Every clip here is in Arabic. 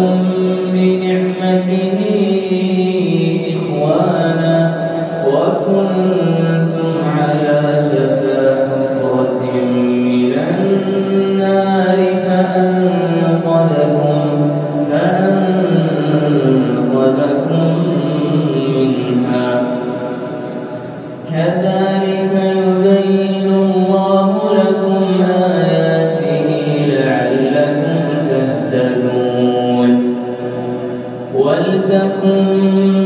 com تكن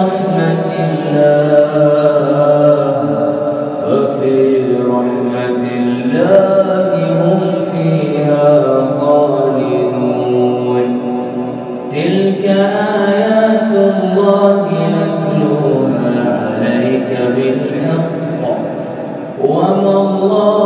رحمة الله. ففي رحمة الله هم فيها خالدون. تلك آيات الله نتلوها عليك بالحق. وما الله